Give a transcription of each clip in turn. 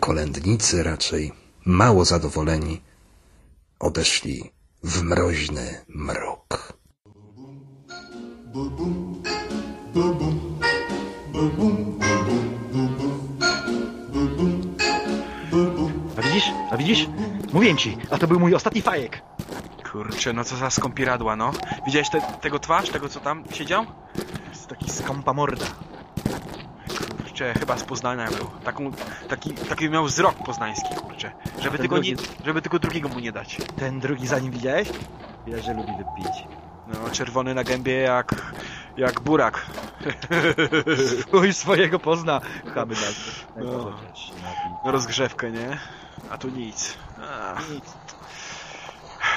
Kolędnicy raczej mało zadowoleni odeszli w mroźny mrok. A widzisz? A widzisz? Mówię ci, a to był mój ostatni fajek. Kurczę, no co za skąpiradła, no. Widziałeś te, tego twarz, tego co tam siedział? Jest taki skąpa morda. Kurczę, chyba z Poznania był. Taką, taki, taki miał wzrok poznański, kurczę. Żeby tylko, nie, żeby tylko drugiego mu nie dać. Ten drugi za nim widziałeś? Widać, że lubi wypić. No, czerwony na gębie jak, jak burak. Chuj swojego pozna. Chamy nas. No. No, rozgrzewkę, nie? A tu nic. A,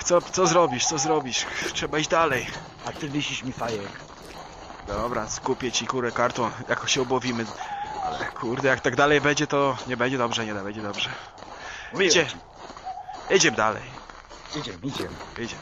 co, co zrobisz, co zrobisz? Trzeba iść dalej. A ty wisisz mi fajek. Dobra, skupię ci kurę karton, jako się obłowimy. Ale kurde, jak tak dalej będzie, to nie będzie dobrze, nie będzie dobrze. Idzie. Idziemy dalej. Idziemy, idziemy. Idziemy.